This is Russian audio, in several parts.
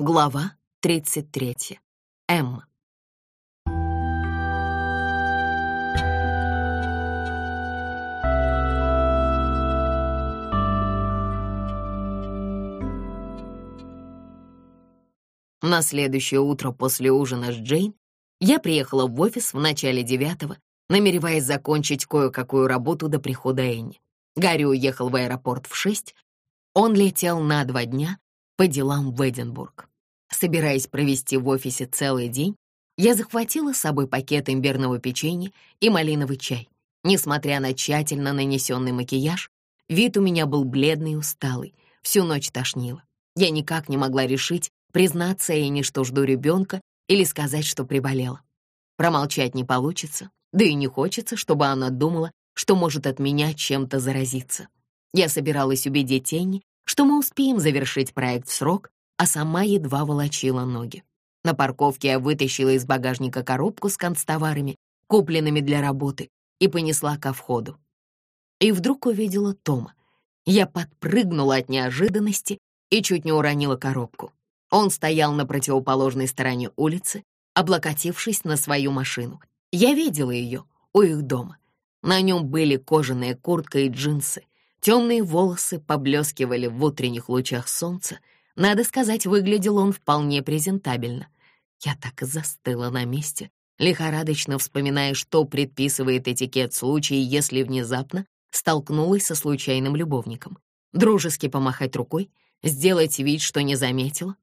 Глава 33. Эмма. На следующее утро после ужина с Джейн я приехала в офис в начале девятого, намереваясь закончить кое-какую работу до прихода Энни. Гарри уехал в аэропорт в шесть. Он летел на два дня по делам в Эдинбург. Собираясь провести в офисе целый день, я захватила с собой пакет имбирного печенья и малиновый чай. Несмотря на тщательно нанесенный макияж, вид у меня был бледный и усталый, всю ночь тошнило. Я никак не могла решить, признаться Энни, что жду ребенка, или сказать, что приболела. Промолчать не получится, да и не хочется, чтобы она думала, что может от меня чем-то заразиться. Я собиралась убедить Энни, что мы успеем завершить проект в срок, а сама едва волочила ноги. На парковке я вытащила из багажника коробку с констоварами, купленными для работы, и понесла ко входу. И вдруг увидела Тома. Я подпрыгнула от неожиданности и чуть не уронила коробку. Он стоял на противоположной стороне улицы, облокотившись на свою машину. Я видела ее у их дома. На нем были кожаная куртка и джинсы. Темные волосы поблескивали в утренних лучах солнца. Надо сказать, выглядел он вполне презентабельно. Я так и застыла на месте, лихорадочно вспоминая, что предписывает этикет в случае, если внезапно столкнулась со случайным любовником. Дружески помахать рукой, сделать вид, что не заметила.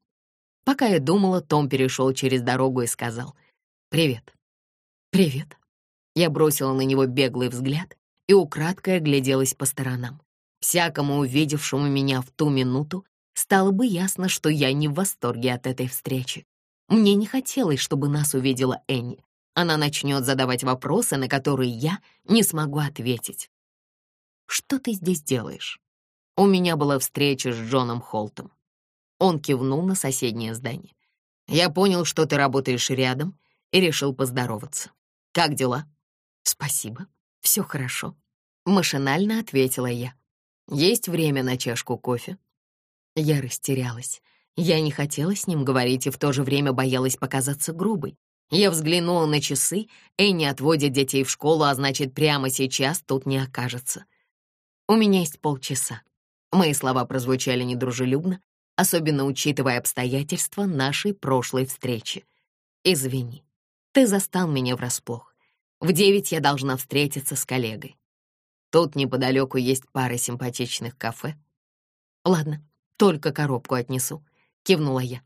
Пока я думала, Том перешел через дорогу и сказал «Привет». «Привет». Я бросила на него беглый взгляд и украдкой огляделась по сторонам. Всякому увидевшему меня в ту минуту стало бы ясно, что я не в восторге от этой встречи. Мне не хотелось, чтобы нас увидела Энни. Она начнет задавать вопросы, на которые я не смогу ответить. «Что ты здесь делаешь?» У меня была встреча с Джоном Холтом. Он кивнул на соседнее здание. «Я понял, что ты работаешь рядом, и решил поздороваться. Как дела?» «Спасибо, все хорошо», — машинально ответила я. «Есть время на чашку кофе?» Я растерялась. Я не хотела с ним говорить и в то же время боялась показаться грубой. Я взглянула на часы, Энни отводит детей в школу, а значит, прямо сейчас тут не окажется. У меня есть полчаса. Мои слова прозвучали недружелюбно, особенно учитывая обстоятельства нашей прошлой встречи. Извини, ты застал меня врасплох. В девять я должна встретиться с коллегой. Тут неподалеку есть пара симпатичных кафе. Ладно, только коробку отнесу, кивнула я.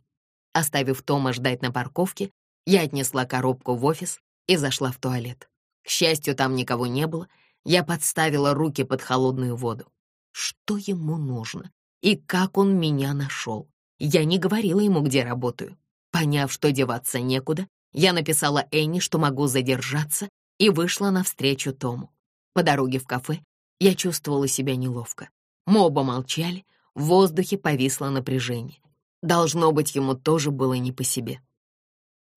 Оставив Тома ждать на парковке, я отнесла коробку в офис и зашла в туалет. К счастью, там никого не было. Я подставила руки под холодную воду. Что ему нужно? И как он меня нашел? Я не говорила ему, где работаю. Поняв, что деваться некуда, я написала Энни, что могу задержаться, и вышла навстречу Тому. По дороге в кафе я чувствовала себя неловко. Мы оба молчали, в воздухе повисло напряжение. Должно быть, ему тоже было не по себе.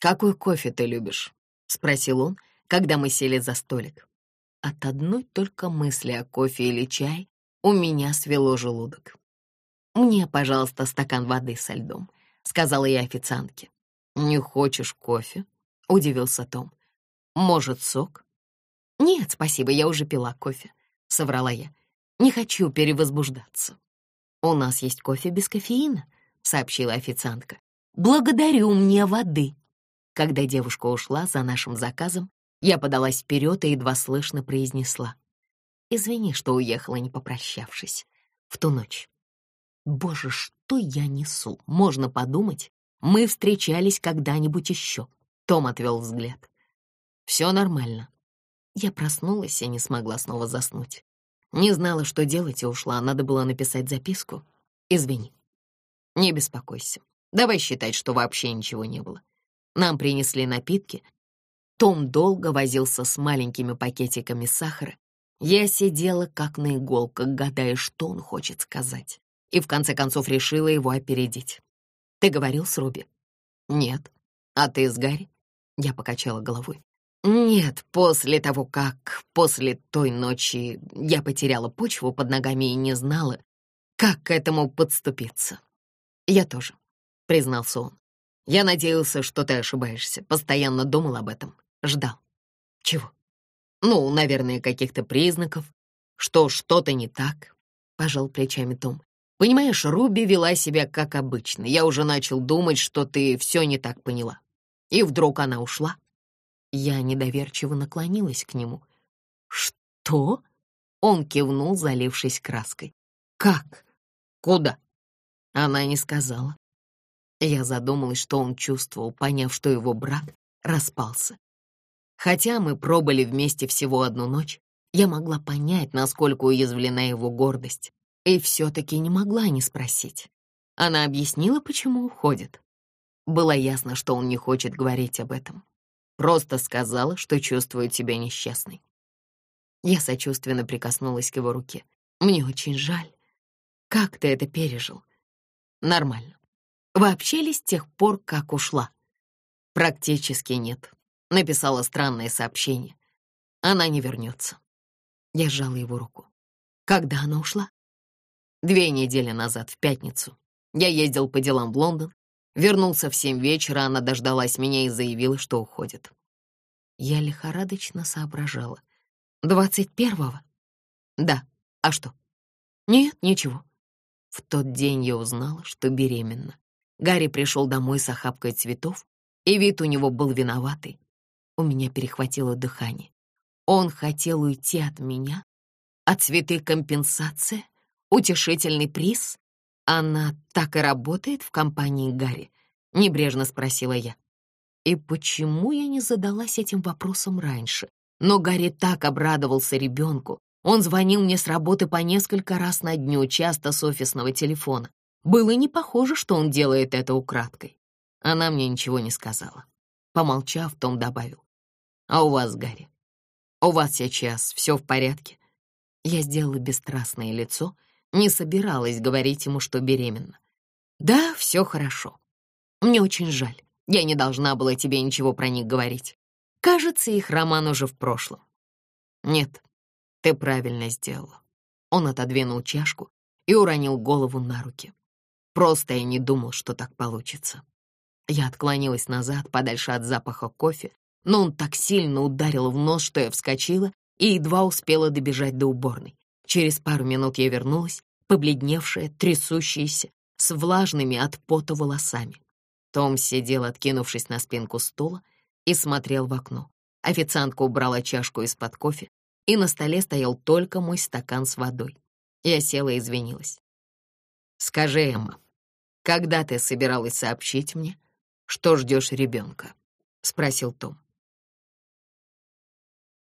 «Какой кофе ты любишь?» — спросил он, когда мы сели за столик. От одной только мысли о кофе или чае у меня свело желудок. «Мне, пожалуйста, стакан воды со льдом», — сказала я официантке. «Не хочешь кофе?» — удивился Том. «Может, сок?» «Нет, спасибо, я уже пила кофе», — соврала я. «Не хочу перевозбуждаться». «У нас есть кофе без кофеина», — сообщила официантка. «Благодарю мне воды». Когда девушка ушла за нашим заказом, я подалась вперед и едва слышно произнесла. «Извини, что уехала, не попрощавшись. В ту ночь». «Боже, что я несу? Можно подумать, мы встречались когда-нибудь еще». Том отвел взгляд. «Все нормально». Я проснулась и не смогла снова заснуть. Не знала, что делать, и ушла. Надо было написать записку. Извини. Не беспокойся. Давай считать, что вообще ничего не было. Нам принесли напитки. Том долго возился с маленькими пакетиками сахара. Я сидела как на иголках, гадая, что он хочет сказать. И в конце концов решила его опередить. «Ты говорил с Руби?» «Нет. А ты с Гарри?» Я покачала головой. Нет, после того, как после той ночи я потеряла почву под ногами и не знала, как к этому подступиться. Я тоже. признался он. «Я надеялся, что ты ошибаешься. Постоянно думал об этом. Ждал». «Чего?» «Ну, наверное, каких-то признаков, что что-то не так», — пожал плечами Том. «Понимаешь, Руби вела себя как обычно. Я уже начал думать, что ты все не так поняла. И вдруг она ушла». Я недоверчиво наклонилась к нему. «Что?» Он кивнул, залившись краской. «Как? Куда?» Она не сказала. Я задумалась, что он чувствовал, поняв, что его брак распался. Хотя мы пробыли вместе всего одну ночь, я могла понять, насколько уязвлена его гордость, и все-таки не могла не спросить. Она объяснила, почему уходит. Было ясно, что он не хочет говорить об этом. Просто сказала, что чувствует себя несчастной. Я сочувственно прикоснулась к его руке. «Мне очень жаль. Как ты это пережил?» «Нормально. Вы общались с тех пор, как ушла?» «Практически нет», — написала странное сообщение. «Она не вернется». Я сжала его руку. «Когда она ушла?» «Две недели назад, в пятницу. Я ездил по делам в Лондон. Вернулся в семь вечера, она дождалась меня и заявила, что уходит». Я лихорадочно соображала. Двадцать первого? Да. А что? Нет, ничего. В тот день я узнала, что беременна. Гарри пришел домой с охапкой цветов, и вид у него был виноватый. У меня перехватило дыхание. Он хотел уйти от меня? А цветы — компенсация? Утешительный приз? Она так и работает в компании Гарри? Небрежно спросила я. И почему я не задалась этим вопросом раньше? Но Гарри так обрадовался ребенку. Он звонил мне с работы по несколько раз на дню, часто с офисного телефона. Было не похоже, что он делает это украдкой. Она мне ничего не сказала. Помолчав, Том добавил. «А у вас, Гарри? У вас сейчас все в порядке?» Я сделала бесстрастное лицо, не собиралась говорить ему, что беременна. «Да, все хорошо. Мне очень жаль. Я не должна была тебе ничего про них говорить. Кажется, их роман уже в прошлом. Нет, ты правильно сделала. Он отодвинул чашку и уронил голову на руки. Просто я не думал, что так получится. Я отклонилась назад, подальше от запаха кофе, но он так сильно ударил в нос, что я вскочила и едва успела добежать до уборной. Через пару минут я вернулась, побледневшая, трясущаяся, с влажными от пота волосами. Том сидел, откинувшись на спинку стула, и смотрел в окно. Официантка убрала чашку из-под кофе, и на столе стоял только мой стакан с водой. Я села и извинилась. «Скажи, Эмма, когда ты собиралась сообщить мне, что ждешь ребенка?» — спросил Том.